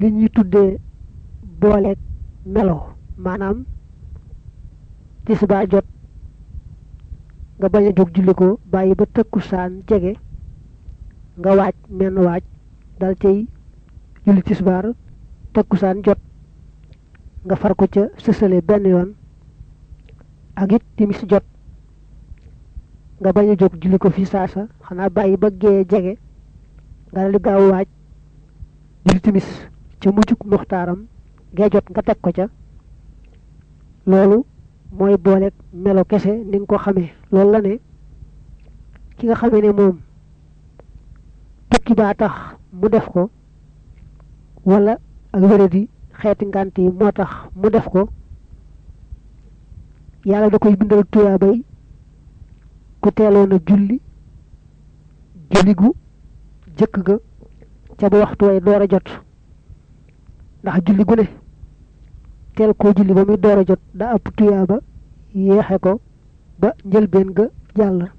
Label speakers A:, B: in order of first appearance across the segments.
A: li ñuy tuddee booleeg melo. Maanaam tisbaa jot nga bañ a jóg julli bàyyi ba tëkkusaan jege nga waaj menn waaj dal cay julli tisbaar tëkkusaan jot nga far ko ca sësale benn yoon ak timis jot nga bañ a jóg julli fi saasa xanaa bàyyi ba gee jege nga dal gaaw waaj julli timis ca mujjug muxtaaram gee jot nga teg ko ca loolu mooy boole melo kese ni nga ko xamee. Loolu la ne ki nga xamee ne moom tukki baa tax mu def ko wala ak wéradi xeeti ngant yi moo tax mu def ko yàlla da koy bindal tuyaabay ku teeloon a julli julli gu jëkk ga ca ba waxtu way door jot ndax julli gu ne teel koo julli ba muy door a jot da ëpp tuyaaba yéexe ko ba njëlbeen ga jàll.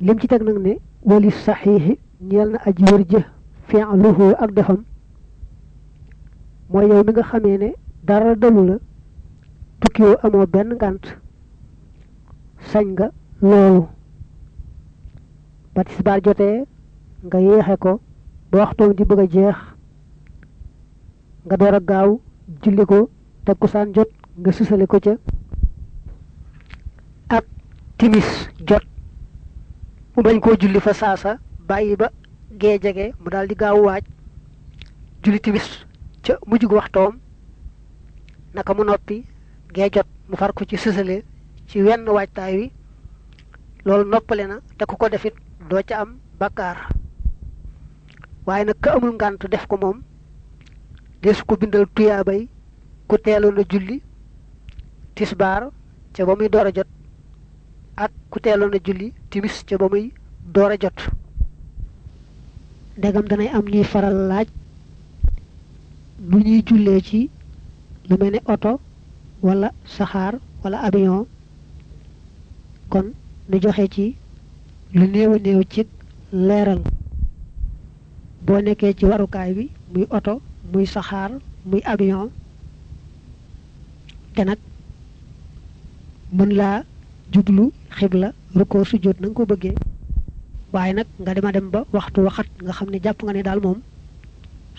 A: Lim ci teg nag ne wali saxiixi ñeel na aji wër jë fi'luhu ak defam. Mooy yow mi nga xamee ne dara dalu la tukkiwoo amoo benn ngànt sañ nga loolu. Ba tisbaar jotee nga yéexe ko ba waxtoom di bëgg a jeex nga door a gaaw julli ko takkusaan jot nga susale ko ca. Ak timis jot mu bañ koo julli fa saasa bàyyi ba gee jege mu daal di gaaw waaj. Julli timis ca mujj gu waxtoom naka mu noppi gee jot mu far ko ci sësale ci wenn waajtaay wi. Loolu noppale na te ku ko defit doo ca am bakkaar. Waaye nag ka amul ngànt def ko moom desu ko bindal tuyaabay ku teeloon a julli tisbaar ca ba muy door a jot ak ku teeloon a julli timis ca ba muy door a jot. Ndegam danay am ñuy faral laaj nu ñuy jullee ci lu mel ne oto wala saxaar wala avion. Kon nu joxe ci lu néew a néew ci leeral. Boo nekkee ci warukaay bi muy oto muy saxaar muy avion te nag mën laa jublu xibla rukkoo sujjóot na nga ko bëggee. Waaye nag nga dema dem ba waxtu waxat nga xam ne jàpp nga ne daal moom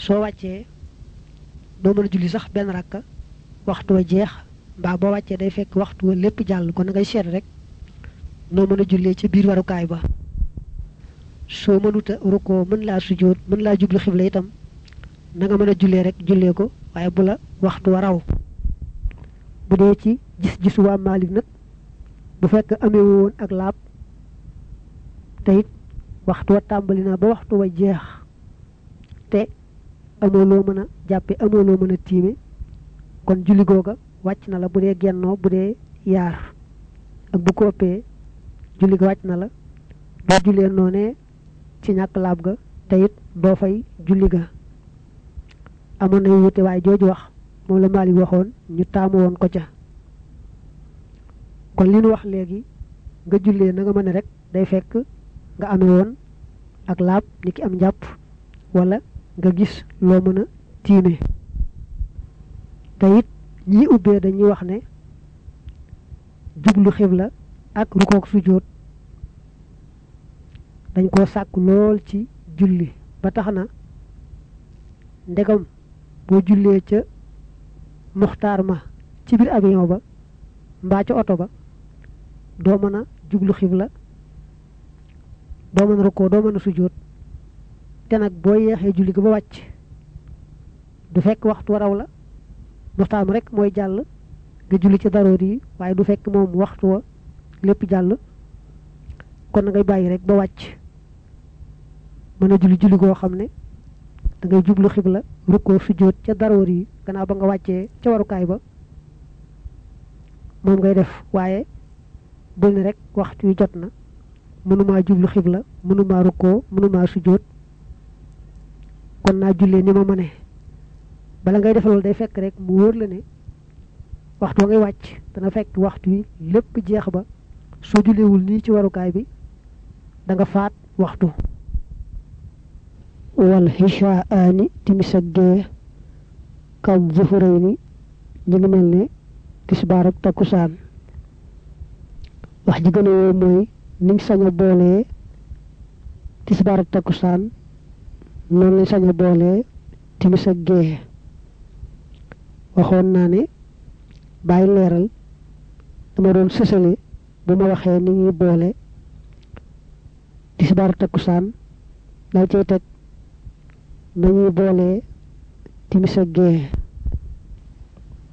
A: soo wàccee doo mën a julli sax benn rakka waxtu wa jeex mbaa boo wàccee day fekk waxtu wa lépp jàll. Kon ngay rek noo mën a jullee ci biir warukaay ba. Soo mënuta rukkoo mën laa sujjóot mën laa jublu xibla itam na nga mën a jullee rek jullee ko waaye bu la waxtu wa raw. Bu dee ci gis-gisu waa Maalik nag bu fekk amee woon ak laab te waxtu wa tàmbali na ba waxtu wa jeex te amoo loo mën a jàppe amoo loo mën a tiime kon julli googa wàcc na la. Bu dee gennoo bu dee yaar ak bu ko julli ga wàcc na la. Doo jullee noonee ci ñàkk laab ga te it doo fay julli ga amoon na wute waaye jooju wax moom la Maalik waxoon ñu taamu woon ko ca. Kon li nu wax léegi nga jullee na nga mën rek day fekk nga amee woon ak laab ni ki am njàpp wala nga gis loo mën a tiime. Te it ñi ubbee dañuy wax ne jublu xibla ak rukook sujjóot dañ koo sàkk lool ci julli. Ba tax na ndegam boo jullee ca muxtaar ma ci biir avion ba mbaa ca oto ba doo mën a jublu xibla doo mën a rukkoo doo mën a sujjóot. Te nag boo yeexee julli ga ba wàcc du fekk waxtu waraw la muxtaar ma rek mooy jàll nga julli ci daroor yi waaye du fekk moom waxtu wa lépp jàll. Kon ngay bàyyi rek ba wàcc mën a julli julli goo xam ne da ngay jublu xibla rukkoo sujjóot ca daroor yi gannaaw ba nga wàccee ca warukaay ba moom ngay def. Waaye bul ne rek waxtu yu jot na mënumaa jublu xibla mënumaa rukkoo mënumaa sujjóot kon naa jullee ni ma mëne. Bala ngay def loolu day fekk rek mu wóor la ne waxtu wa ngay wàcc dana fekk waxtu yi lépp jeex ba. Soo julleewul nii ci warukaay bi da nga faat waxtu wal hishaani timis ak gee kam zuhurayni ñi ngi mel ne tisbaar ak takkusaan wax ji gën a woo mooy niñ sañ a boolee tisbaar ak takkusaan noonu lañ sañ a boolee timis ak gee. Waxoon naa ne bàyyi leeral dama doon ni ñuy boole tisbaar takkusaan dal cay teg nañuy boole timis ak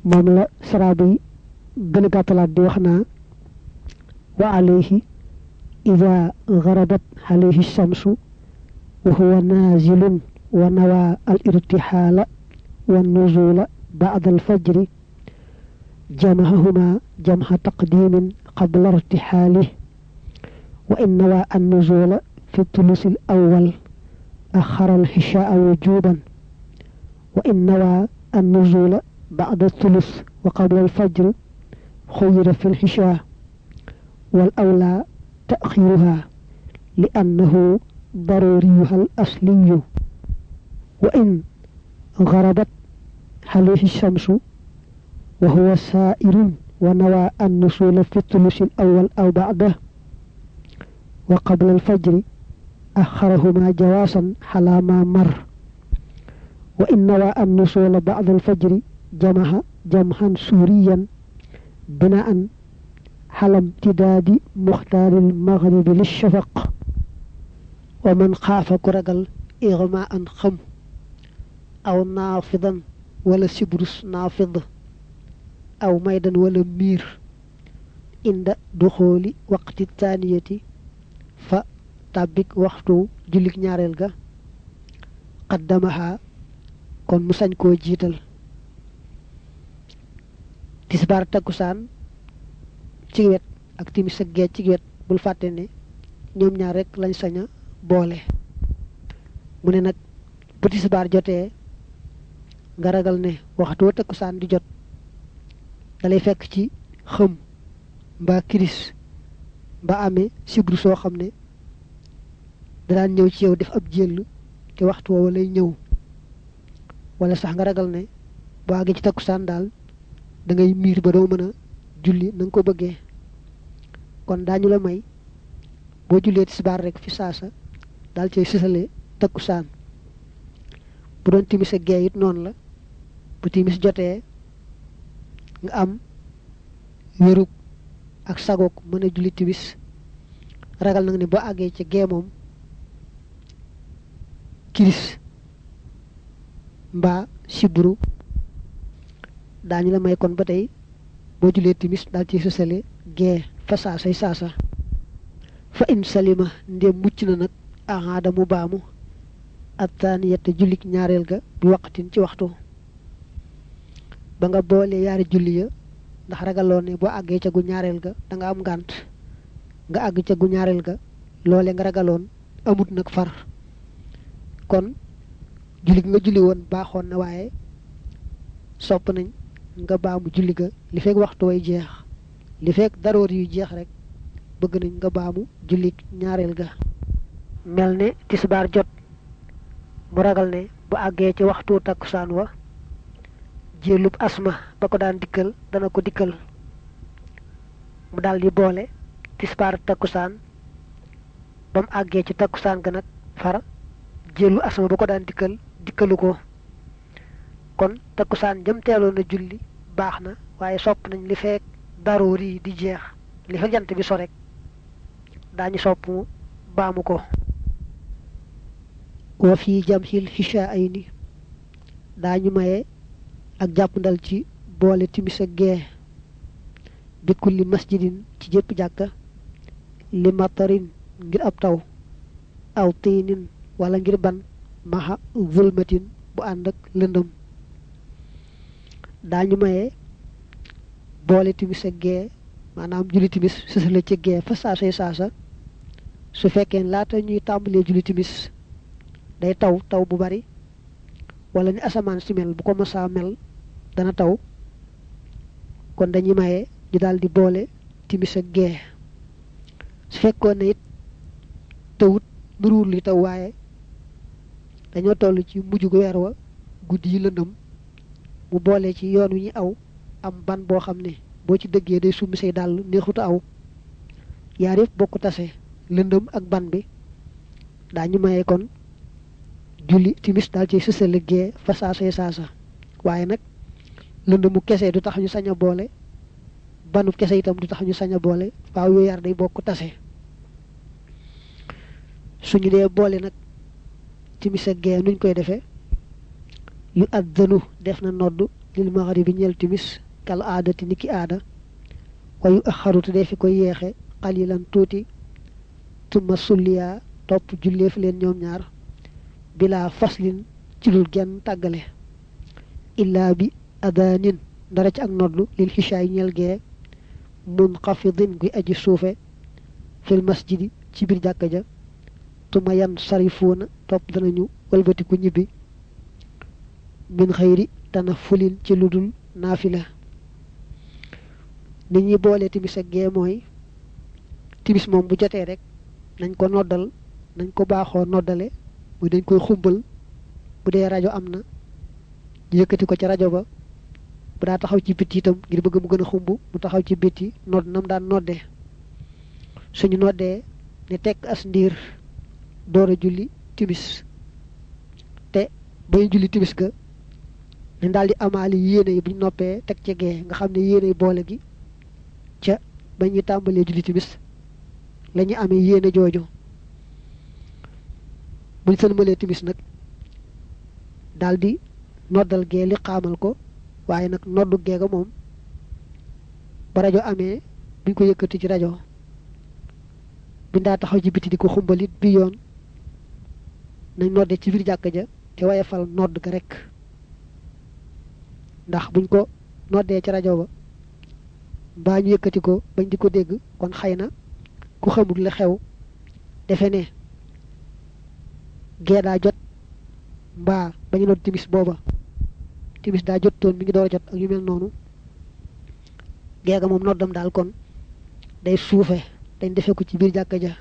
A: moom la saraabu yi gën a di wax naa wa alayhi ida garabat alayhi shamsu wa huwa nazilun wa nawa al irtihala wa nuzula بعد الفجر جمعهما جمع تقديم قبل ارتحاله وإن نوى النزول في الثلث الأول أخر الحشاء وجوبا وإن نوى النزول بعد الثلث وقبل الفجر خير في الحشاء والأولى تأخيرها لأنه ضروريها الأصلي. وإن غربت عليه الشمس؟ وهو سائر ونوى النزول في الثلث الأول أو بعده وقبل الفجر أخرهما جواسا على ما مر. وإن نوى النزول بعد الفجر جمع جمعا سوريا بناء على امتداد مختار المغرب للشفق. ومن خاف كرقل إغماء خم أو نافضا ولا سبرس نافض أو ميدا ولا مير. عند دخول وقت الثانية tabik waxtu julik ñaarel ga qaddamaha kon musan ko jital tisbar takusan ci wet ak timi sa ge ci wet bul fatte ne ñom ñaar rek lañ saña boole. Mu ne bu tisbar joté nga ragal ne waxtu takusan di jot dalay fekk ci xam ba kris ba amé sibru so xamné daan ñëw ci yow def ab jël te waxtu woowa lay ñëw. wala sax nga ragal ne boo àggee ci takkusaan daal da ngay miir ba doo mën a julli na nga ko bëggee. kon daañu la may boo jullee tisbaar rek fi saasa daal cay sësale takkusaan. bu doon timis ak gee it noonu la. bu timis jotee nga am wérug ak sagoog mën a julli timis. ragal nag ne boo àggee ci gee kiris. Mbaa sibru daañu la may kon ba tey boo julee timis daal ci sësale gee fa saasay saasa. Fa in salima ndem mucc na nag ahaada mu baamu attaaniyata jullik ñaareel ga bi waqtin ci waxtu. Ba nga boole yaari julli ya ndax ragaloo ne boo àggee ca gu ñaareel ga da nga am ngànt. Nga àgg ca gu ñaareel ga loole nga ragaloon amut nag far kon julli nga julli woon baaxoon na waaye sopp nañ nga baamu julli ga. Li fekk waxtu way jeex li fekk daroor yu jeex rek bëgg nañ nga baamu julli ñaareel ga. Mel ne tisbaar jot mu ragal ne bu àggee ci waxtu wa jélub asma ba ko daan dikkal dana ko dikkal. Mu daal di boole tisbaar takkusaan ba ci takkusaan ga nag far jëlu asma ba ko daan dikkal dikkalu ko. Kon takkusaan jëm teeloon na julli baax na waaye sopp nañ li fekk daroor yi di jeex li fekk jant bi so rek daañu sopp mu baamu ko. Wa fi jamhil hisha ay ni daañu maye ak jàppandal ci boole timis ak gee. Bi kulli masjidin ci jëpp jàkka li matarin ngir ab taw aw tiinin wala ngir ban maxa zulmatin bu ànd ak lëndëm. Daañu maye boole timis ak gee maanaam julli timis sësale ci gee fa saasay saasa. Su fekkee laata ñuy tàmbalee julli timis day taw taw bu bari wala ni asamaan si mel bu ko masaa mel dana taw. Kon dañuy maye ñu daal di boole timis ak gee. Su fekkoon ne it tawut nuruwul li taw waaye dañoo toll ci mujj gu weer wa guddi yi lëndëm mu boole ci yoon wi ñu aw am ban boo xam ne boo ci dëggee day summi say dàll neexuta aw. Yaar yëpp bokk tase lëndëm ak ban bi. Daañu maye kon julli timis daal ci sësale gee fa saasay saasa waaye nag lëndëmu kese du tax ñu sañ boole banu kese itam du tax ñu sañ a boole faaw yooyu yar day bokk tase. Suñu dee boole nag timis ak gee nuñ koy defee yu addanu def na nodd lil maghribi ñeel timis kal aadati niki aada wa yu axarutu dee fi koy yeexe xalilan tuuti tuma sulliyaa topp julleef leen ñoom ñaar bila faslin ci lul genn tàggale illaa bi adaanin dara ci ak noddu lil xishaay ñeel gee munxafidin guy aji suufe fil masjidi ci biir jàkka ja tuma yan sarifuuna topp danañu walbatiku ñibbi. Min xëyri tana fulin ci ludul naafila. Ni ñuy boole timis ak gee mooy timis moom bu jotee rek nañ ko noddal nañ ko baaxoo noddale muy dañ koy xumbal bu dee rajo am na ñu yëkkati ko ca rajo ba bu daa taxaw ci bitti itam ngir bëgg mu gën a xumb mu taxaw ci bitti nodd nam daan noddee. Suñu noddee ne tekk as ndiir door a julli timis te bañu julli timis ga ne daal di amaali yéene yi buñ noppee teg ca gee nga xam ne yéene boole gi ca ba ñuy tàmbalee julli timis la ñu amee yéene jooju. Buñ sëlmalee timis nag daal di noddal gee li xaamal ko waaye nag noddu geega moom ba rajo amee buñ ko yëkkati ci rajo. Bi ndaa taxaw ci biti di ko xumbalit bi yoon. Nañ nodde ci biir jàkk ja te waye fal nodd ga rek. Ndax buñ ko noddee ci rajo ba mbaa ñu ko bañ di ko dégg kon xëy na ku xamul la xew defe ne gee jot mbaa bañu nodd timis booba. Timis daa jot toon mi ngi door a jot ak yu mel noonu. Geega moom noddam daal kon day suufe dañ defee ko ci biir jàkka ja.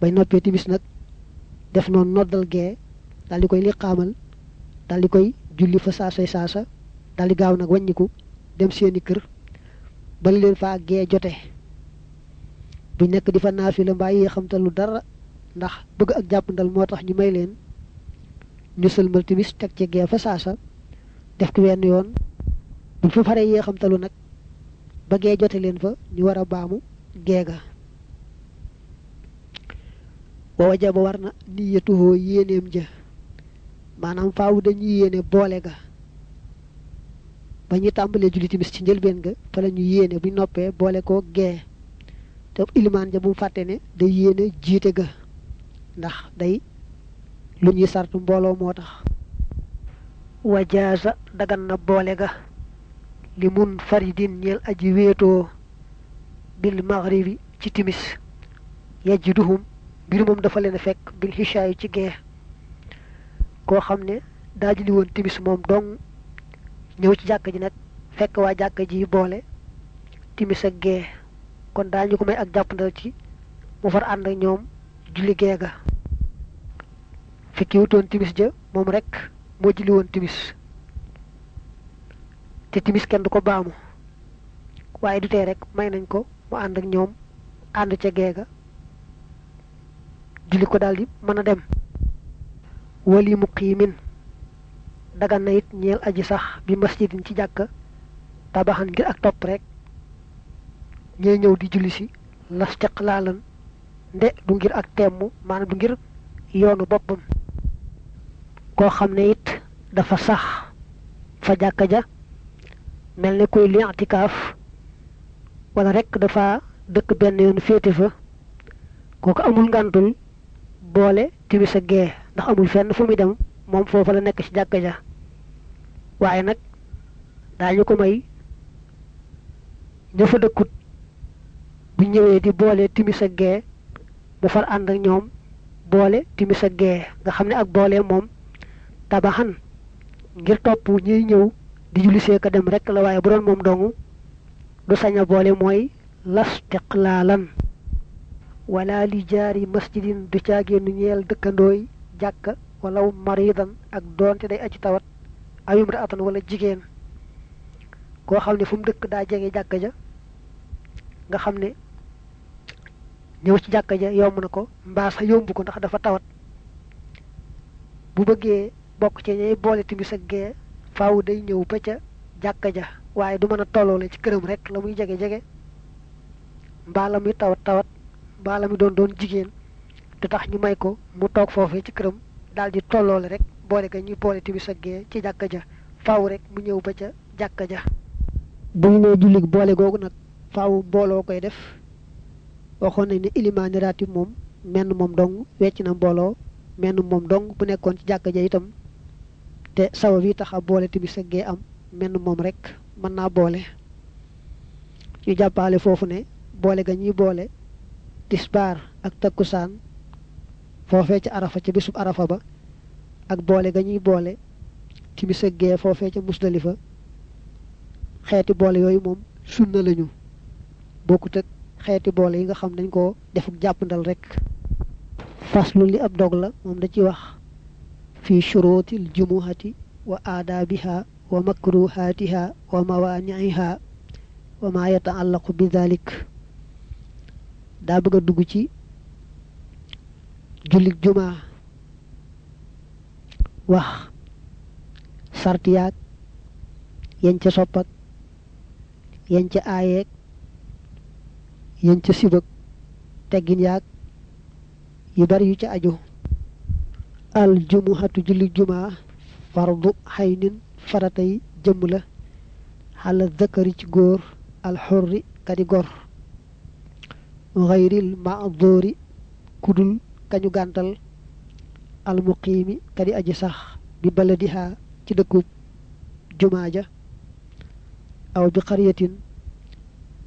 A: Bañ noppee timis nag def noonu noddal gee daal di koy li xaamal daal di koy julli fa saasay saasa daal di gaaw nag wàññiku dem seeni kër bali leen faa gee jote. Bu nekk di fa naafila mbaa yee xamtal lu dara ndax bëgg ak jàppandal moo tax ñu may leen ñu sëlmal timis teg ci gee fa saasa def wenn yoon buñ fa faree yee xamtalu nag ba gee jote leen fa ñu war a baamu geega wa wajaba war na niyatuhoo yéeneem ja. Maanaam faaw dañuy yéene boole ga. Ba ñu tàmbalee julli timis ci njëlbeen ga fa la ñu yéene buñ noppee boole ko gee. Te ilimaan ja bu fàtte ne day yéene jiite ga. Ndax day lu ñuy sartu mbooloo moo tax. Wajaasa dagan na boole ga. Li mun faridin ñeel aji wéetoo. Bil maghribi ci timis. Yajduhum mbir moom dafa leen fekk bil xishaay ci gee koo xam ne daa woon timis moom dong ñëw ci jàkk ji nag fekk waa jàkk ji boole timis ak gee kon daañu ko may ak jàppandal ci mu far ànd ak ñoom julli gee ga. Fekki wutoon timis ja moom rek moo julli woon timis. Te timis kenn du ko baamu. Waaye du tee rek may nañ ko mu ànd ak ñoom ànd ca gee ga julli ko daldi mën a dem. Wali muqiimin dagan na it ñeel aji sax bi masjidin ci jàkka tabaxan ngir ak topp rek. Ñee ñëw di julli si las laalan nde du ngir ak temm maanaam du ngir yoonu boppam. Koo xam ne it dafa sax fa jàkka ja mel ne kuy li i'tikaaf wala rek dafa dëkk benn yoon féete fa kooku amul ngantul boole timis ak gee ndax amul fenn fu muy dem moom foofa la nekk ci jàkka ja. Waaye nag daañu ko may ña fa dëkkut bu ñëwee di boole timis ak gee mu far ànd ak ñoom boole timis ak gee. Nga xam ne ak boole moom tabaxan ngir topp ñuy ñëw di julli see ka dem rek la waaye bu doon moom dongu du sañ a boole mooy lastiqlaalan wala li jaari masjidin du caagéenu ñeel dëkkandooy jàkka wala maridan ak doonte day aji tawat ayum atan wala jigéen. Koo xam ne fu mu dëkk daa jege ja nga xam ne ñëw ci jàkka ja yomb na ko mbaa sax yomb ko ndax dafa tawat. Bu bëggee bokk ci ñay boole timis ak gee faaw day ñëw ba ca ja waaye du mën a tolloole ci këram rek la muy jege-jege. Mbaa la muy tawat tawat mbaa la muy doon doon jigéen te tax ñu may ko mu toog foofee ci këram daal di tolloole rek boole ka ñuy boole timis ak gee ci jàkka ja. Faaw rek mu ñëw ba ca jàkka ja. Bu ñu nee jullig boole googu nag faaw mbooloo koy def. Waxoon nañ ne ilimaani raatib moom menn dong wecc na mbooloo menn moom dong bu nekkoon ci jàkka ja itam. Te sabab yi tax a boole gee am menn moom rek mën naa boole. Ñu jàppaale foofu ne boole ga ñuy boole tisbaar ak takkusaan foofee ca arafa ca bisub arafa ba ak boole ga ñuy boole timis ak gee foofee ca musdalifa xeeti boole yooyu moom sunna lañu bokkut ak xeeti boole yi nga xam dañ ko defuk jàppandal rek faslu li ab dog la moom da ci wax fi shurutil jumuhati wa aadaabiha wa makruhaatiha wa mawaaniiha wa ma yataallaqu bi daa bëgg dugg ci jullit jumaa wax sart yaag yañ ca soppak yañ ca aayeeg yañ ca sibak teggin yaag yu bari yu ca aju. Al jumuhatu jullit jumaa fardu xaynin faratay jëmm la. Xala zakari ci góor al xurri kadi gor xayril maadóori kudul kañu gàntal al muqiimi kadi aji sax bi baladiha ci dëkkub jumaa ja aw bi xariyatin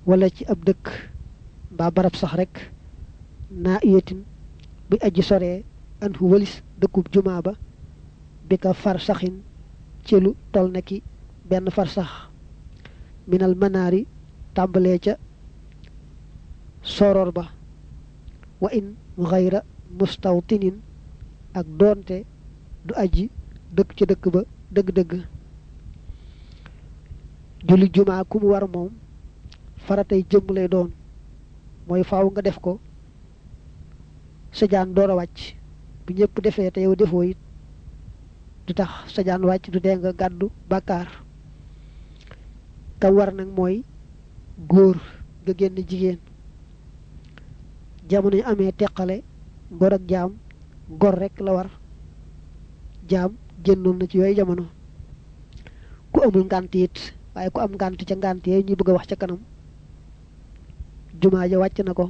A: wala ci ab dëkk mbaa barab sax rek naa iyatin bi aji soree an hu walis dëkkub jumaa ba bi ka far saxin ci lu tol na ki benn far sax. Minal manaari tàmbalee ca soror ba wa in xayra mustawtinin ak doonte du aji dëkk ci dëkk ba dëgg-dëgg. Julli jumaa ku mu war moom faratay jëmm lay doon mooy faaw nga def ko sa jaan door a wàcc. Bu ñëpp defee te yow defoo it du tax sa jaan wàcc du dee nga gàddu bàkkaar. Kam war nag mooy góor nga génn jigéen jamono ñu amee teqale gor ak jaam gor rek la war. Jaam génnoon na ci yooyu jamono. Ku amul ngànt it waaye ku am ngànt ca ngànt yee ñuy bëgg wax ca kanam jumaa ja wàcc na ko.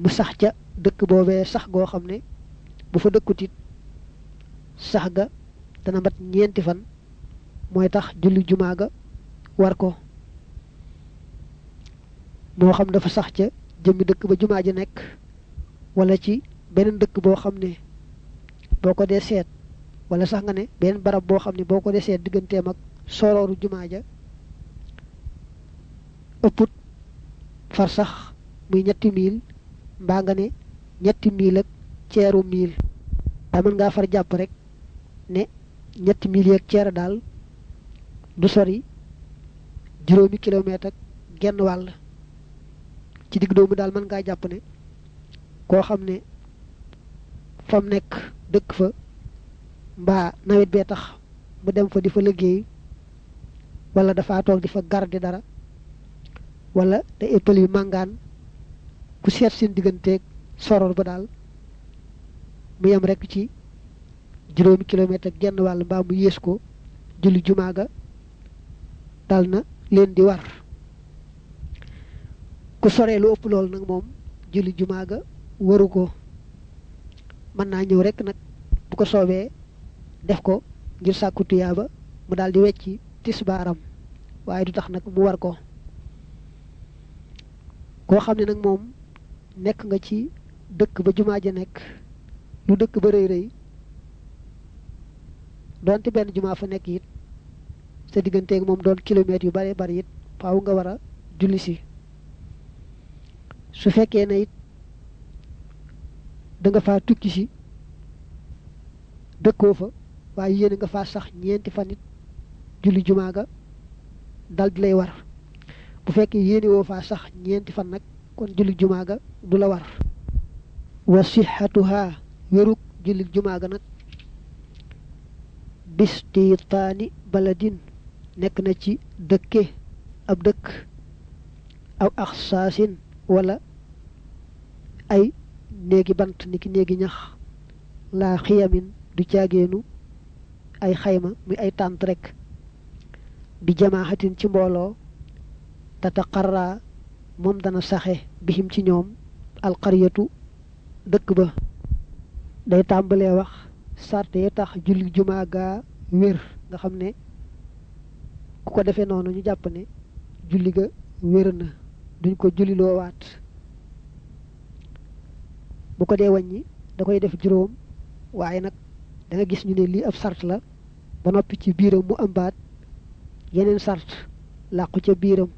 A: Mu sax ca dëkk boobee sax goo xam ne bu fa dëkkut it sax ga dana mat ñeenti fan mooy tax julli jumaa ga war ko moo xam dafa sax ca jëmmi dëkk ba jumaa ji nekk wala ci beneen dëkk boo xam ne boo ko dee seet wala sax nga ne beneen barab boo xam ne boo ko dee seet digganteem ak sorooru jumaa ja ëpput far sax muy ñetti miil mbaa nga ne ñetti miil ak ceeru miil. Daa mën ngaa far jàpp rek ne ñetti miil yeeg ceer daal du sori juróomi kilomètre ak genn wàll ci digg doomu daal mën ngaa jàpp ne koo xam ne fam nekk dëkk fa mbaa nawet bee tax mu dem fa di fa liggéey wala dafa toog di fa garde dara wala te éppal yu màngaan ku seet seen digganteeg soror ba daal mu yem rek ci juróomi kilomètre genn wàll mbaa mu yées ko julli jumaa ga dal na leen di war ku soree lu ëpp loolu nag moom julli jumaa ga waru ko. Mën naa ñëw rek nag bu ko soobee def ko ngir sàkku tuyaaba mu daal wecci waaye du tax nag mu war ko. Koo xam ne nag moom nekk nga ci dëkk ba jumaa ja nekk lu dëkk ba rëy rëy doonte benn jumaa fa nekk it sa digganteeg moom doon kilomètres yu bare bari it faaw nga war a julli si su fekkee ne it da nga faa tukki si dëkkoo fa waaye yéene nga faa sax ñeenti fan it julli jumaa ga dal di lay war. Bu fekkee yéene woo faa sax ñeenti fan nag kon julli jumaa ga du la war. Wa sixatuha wérug julli jumaa ga nag bistitaani baladin nekk na ci dëkke ab dëkk aw axsaasin wala ay néegi bant niki néegi ñax laa xiyamin du caageenu ay xayma muy ay tànt rek bi jamaaxatin ci mbooloo tataqarra moom dana saxe bihim ci ñoom alqaryatu dëkk ba. Day tàmbalee wax sarte yi tax julli jumaa gaa wér nga xam ne ku ko defee noonu ñu jàpp ne julli ga wér na duñ ko julli loo waat. Bu ko dee wàññi da koy def juróom waaye nag da nga gis ñu ne lii ab sart la ba noppi ci biiram mu ëmbaat yeneen sart làqu ca biiram.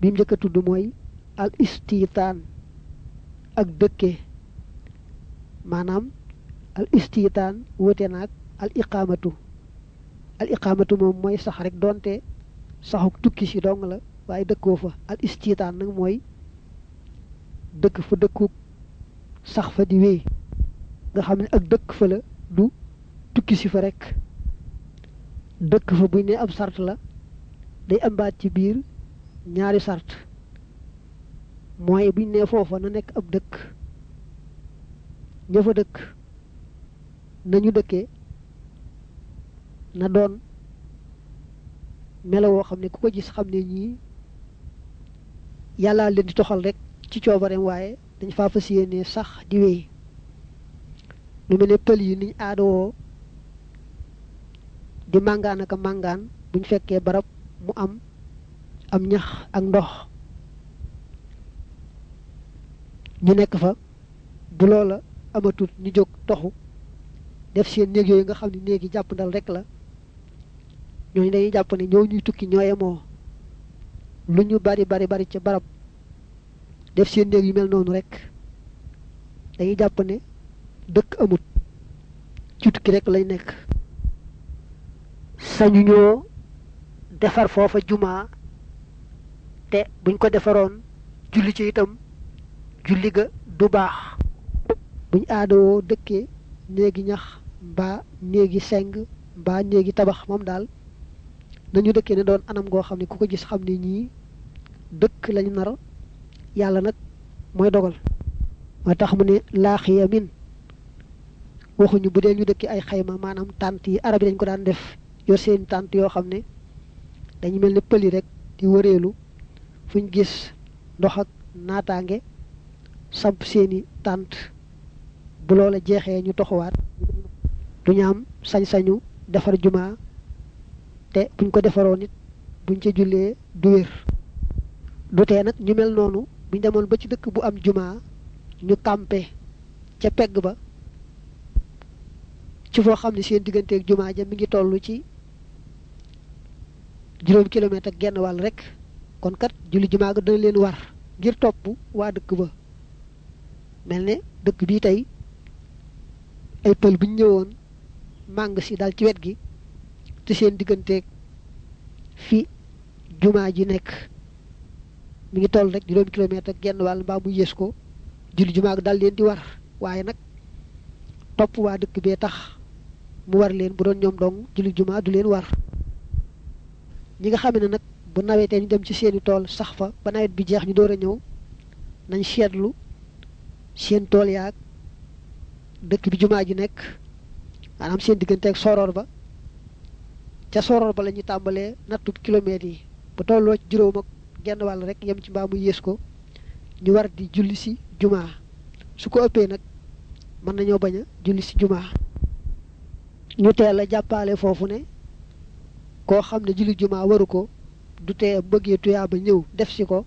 A: Bi mu njëkk a al istitaan ak dëkke. Maanaam al istitaan wóote naag al iqaamatu. Al iqaamatu moom mooy sax rek doonte saxuk tukki si dong la waaye dëkkoo fa. Al istitaan nag mooy dëkk fa dëkku sax fa di wéy. Nga xam ne ak dëkk fa la du tukki si fa rek. Dëkk fa buñ ne ab sart la day ambaat ci biir ñaari sart. Mooy buñ ne foofa na nekk ab dëkk. Ña fa dëkk nañu dëkkee na doon melo woo xam ne ku ko gis xam ne ñii yàllaa leen di toxal rek ci coobareem waaye dañ faa fas yéene sax di wéy. Lu mel ne pël yi niñ aadawoo di màngaan ak màngaan buñ fekkee barab mu am am ñax ak ndox. Ñu nekk fa bu loola amatul ñu jóg toxu def seen néeg yooyu nga xam ne néegi jàpp ndal rek la. Ñooñu dañuy jàpp ne ñoo ñuy tukki ñooyemoo lu ñu bari bari bari ca barab def seen néeg yu mel noonu rek dañuy jàpp ne dëkk amut ci tukki rek lay nekk. Sañu ñoo defar foofa jumaa te buñ ko defaroon julli ci itam julli ga du baax. Buñ aadawoo dëkkee néegi ñax mbaa néegi seng mbaa néegi tabax moom daal nañu dëkkee ne doon anam goo xam ne ku ko gis xam ne ñii dëkk lañu nar yàlla nag mooy dogal. Moo tax mu ne laaxiya min waxuñu bu dee ñu dëkki ay xayma maanaam tànt yi arab yi dañ ko daan def yor seen tànt yoo xam ne dañu mel ne pëli rek di wëreelu fuñ gis ndox ak naataange samp seeni tànt. Bu loola jeexee ñu toxuwaat. Duñu am sañ-sañu defar jumaa te buñ ko defaroo nit buñ ca jullee du wér. Du tee nag ñu mel noonu buñ demoon ba ci dëkk bu am jumaa ñu campé ca pegg ba ci foo xam ne seen digganteeg jumaa ja mi ngi toll ci juróom kilomètre ak genn wàll rek. Kon kat julli jumaa ga dana leen war ngir topp waa dëkk ba. Mel ne dëkk bii tey ay pël bu ñu ñëwoon màng si dal ci wet gi te seen digganteeg fi jumaa ji nekk. Mi ngi toll rek juróom kilomètre ak genn wàll mbaa mu yées ko. Julli jumaa ga dal leen di war. Waaye nag topp waa dëkk bee tax mu war leen. Bu doon ñoom dong julli jumaa du leen war. Ñi nga xam ne nag bu nawetee ñu dem ci seeni tool sax fa ba nawet bi jeex ñu door a ñëw nañ seetlu seen tool yaag dëkk bi jumaa ji nekk. Maanaam seen digganteeg soroor ba ca soroor ba la ñuy tàmbalee nattub kilomètres yi. Bu tolloo ci juróom ak genn wàll rek yem ci mbaa mu yées ko ñu war di julli si jumaa. Su ko ëppee nag mën nañoo bañ a julli si jumaa. Ñu teel a jàppaale foofu ne koo xam ne julli jumaa waru ko du tee bëggee tuyaaba ñëw def si ko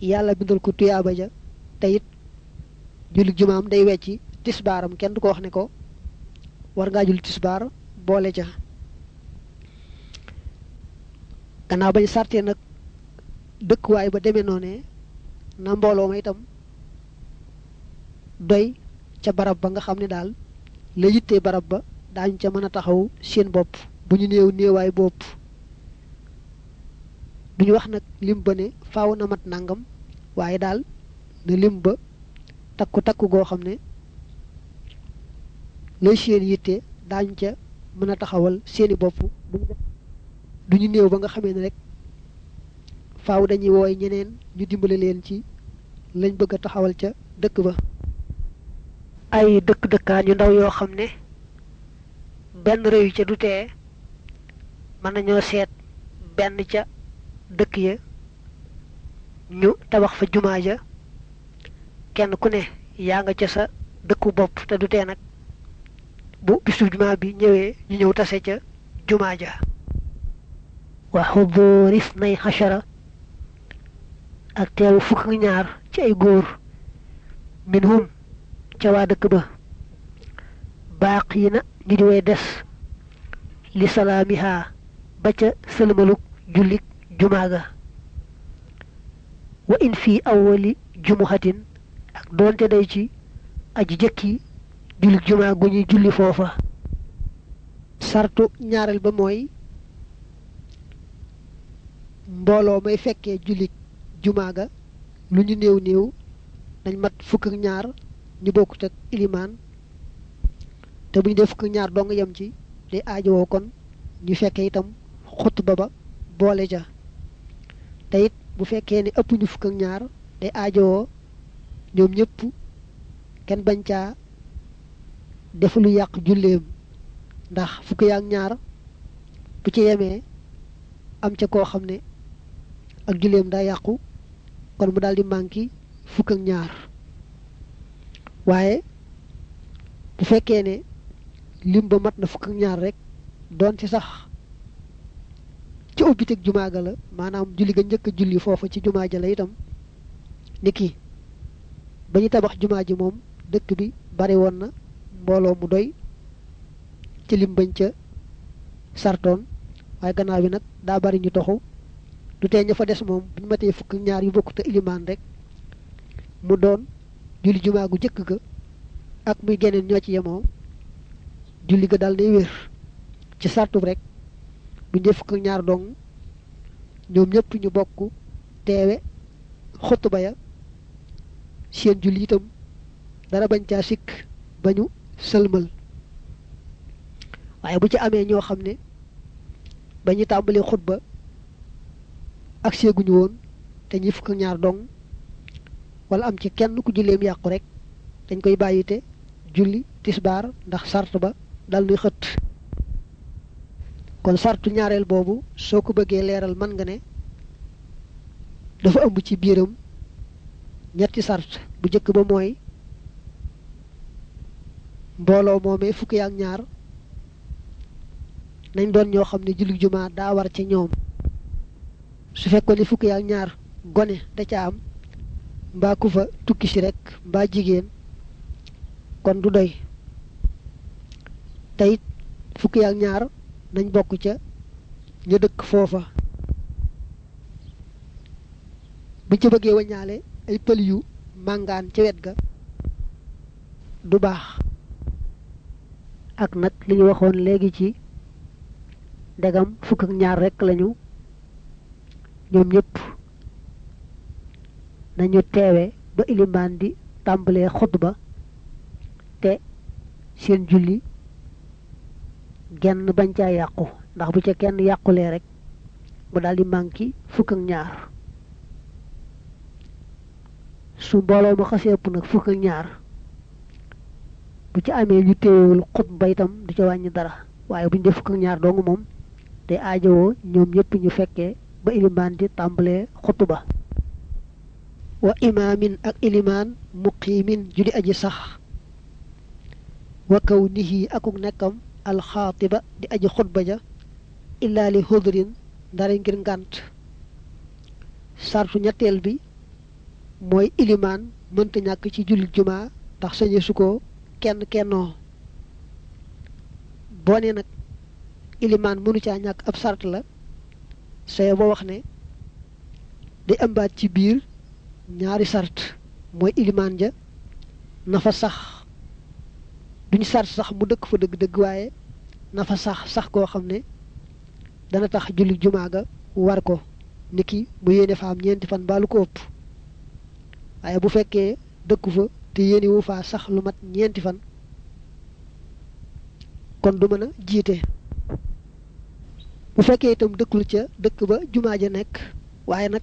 A: yàlla bindal ko tuyaaba ja te it julli jumaam day wecci tisbaaram kenn du ko wax ne ko war ngaa julli tisbaar boole ca gannaaw bañ sartee nag dëkkuwaay ba demee noonee na mbooloo ma itam doy ca barab ba nga xam ne daal la yittee barab ba daañu ca mën a taxaw seen bopp. Bu ñu néew néewaay bopp duñu wax nag lim ba ne faaw na mat nangam waaye daal na lim ba takku takku goo xam ne lay seen yitte daañu ca mën a taxawal seeni bopp. Duñu néew ba nga xamee ne rek faaw dañuy wooy ñeneen ñu dimbale leen ci lañ bëgg a taxawal ca dëkk ba. Ay dëkk dëkkaan yu ndaw yoo xam ne benn réew ca du tee mën nañoo seet benn ca dëkk ya ñu tabax fa jumaa ja. Kenn ku ne yaa nga ca sa dëkku bopp te du tee nag bu bisu jumaa bi ñëwee ñu ñëw tase ca jumaa ja wa xuduris nay xachara ak teewu fukk ñaar ci ay góor minhum ca waa dëkk ba baaqi na ñu di way des li salaamiha ba ca sëlmaluk jullik jumaa ga wa in fii awwali jumuhatin ak doonte day ci aji jëkki jullik jumaa gu ñuy julli foofa sartu ñaareel ba mooy mbooloo may fekkee jullit jumaa ga lu ñu néew néew dañ mat fukk ñaar ñu bokkut ak ilimaan. Te bu ñu dee fukk ak ñaar dong yem ci day aajowoo kon ñu fekkee itam xutba ba boole ca te it bu fekkee ne ëpp ñu fukk ak ñaar day aajowoo ñoom ñëpp kenn bañ caa def lu yàq julleem. Ndax fukk yaak ñaar bu ci yemee am ca koo xam ne ak julleem daa yàqu kon mu daal di manqué fukk ak ñaar. Waaye bu fekkee ne lim ba mat na fukk ak ñaar rek doon ci sax ci ubbiteg jumaa ga la maanaam julli ga njëkk julli ci la itam niki ba ñu tabax jumaa ji moom dëkk bi bari woon na mbooloo mu doy ci lim bañ ca sartoon waaye gannaaw bi nag daa bari ñu toxu du tee ña fa des moom bu ñu matee fukk ñaar yu bokk te ilimaan rek mu doon julli jumaa gu jëkk ga ak muy geneen ñoo ci yemoo. Julli ga dal day wér. Ci sartub rek bu ñu fukk ñaar dong ñoom ñëpp ñu bokk teewe xutba ya. Seen julli itam dara bañ caa sikk ba ñu sëlmal. Waaye bu ci amee ñoo xam ne ba xutba ak seeguñu woon te ñi fukk ñaar dong wala am ci kenn ku julleem yàqu rek dañ koy bàyyite julli tisbaar ndax sart ba dal nuy xët kon sartu ñaareel boobu soo ko leeral mën nga ne dafa ëmb ci biiram ñetti sart. Bu njëkk ba mooy mbooloo moomee fukki ak ñaar nañ doon ñoo xam ne julli jumaa daa war ci ñoom su fekkoon ne fukki ak ñaar gone da ca am mbaa ku fa tukki si rek mbaa jigéen kon du doy. Te it fukki ñaar nañ bokk ca ña dëkk foofa. Bi ca bëggee waññaale ay pël yu màngaan ca wet ga du baax. Ak nag li ñu waxoon léegi ci ndegam fukk ak ñaar rekk lañu ñoom ñëpp nañu teewe ba ilimaan di tàmbalee xutba te seen julli genn bañ caa yàqu ndax bu ca kenn yàqulee rek mu daal di manqué fukk ak ñaar. Su mbooloo ma xasee ëpp nag fukk ak ñaar bu ci amee ñu téewul xutba itam du ca wàññi dara waaye bu ñu def fukk ak ñaar dong moom te aajowoo ñoom ñëpp ñu fekkee ba ilimaan di tàmbalee xutba wa imaamin ak ilimaan muqiimin ju di aji sax wa kaw nihi akuk nekkam alxaatiba di aji xutba ja illaa li hudrin ndara ngir ngànt sartu ñetteel bi mooy ilimaan mënta ñàkk ci julli jumaa ndax sañe su ko kenn kennoo boo ne nag ilimaan mënu caa ñàkk ab sart la saye boo wax ne day ëmbaat ci biir ñaari sart mooy ilimaan ja na fa sax. Duñ sar sax mu dëkk fa dëgg dëgg waaye na fa sax sax koo xam ne dana tax julli jumaa ga war ko. Niki mu yéene fa am ñeenti fan baalu ko ëpp. Waaye bu fekkee dëkku fa te yéene faa sax lu mat ñeenti fan kon du mën jiite. Bu fekkee itam dëkkul ca dëkk ba jumaa ja nekk waaye nag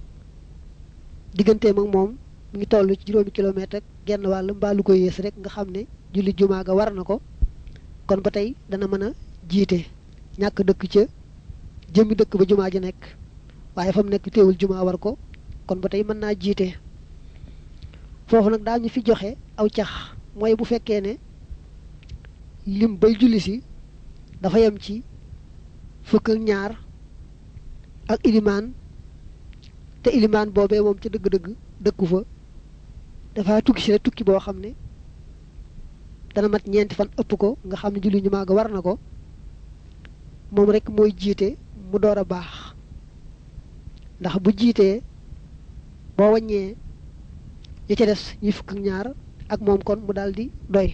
A: digganteem ak moom mu ngi toll ci juróomi kilomètre ak genn wàll mbaa lu ko yées rek nga xam ne julli jumaa ga war na ko kon ba tey dana mën a jiite ñàkk dëkk ca jëmmi dëkk ba jumaa ja nekk waaye fa mu nekk teewul jumaa war ko kon ba tey mën naa jiite. Foofu nag daal ñu fi joxe aw cax mooy bu fekkee ne lim bay julli si dafa yem ci fukk ak ñaar ak ilimaan. Te ilimaan boobee moom ca dëgg-dëgg dëkku fa. Dafa tukki rek tukki boo xam ne dana mat ñeenti fan ëpp ko nga xam ne julli ñu maaga war na ko. Rek mooy jiite mu door a baax. Ndax bu jiitee boo wàññee ñi ca des ñi fukk ak ñaar kon mu daal di doy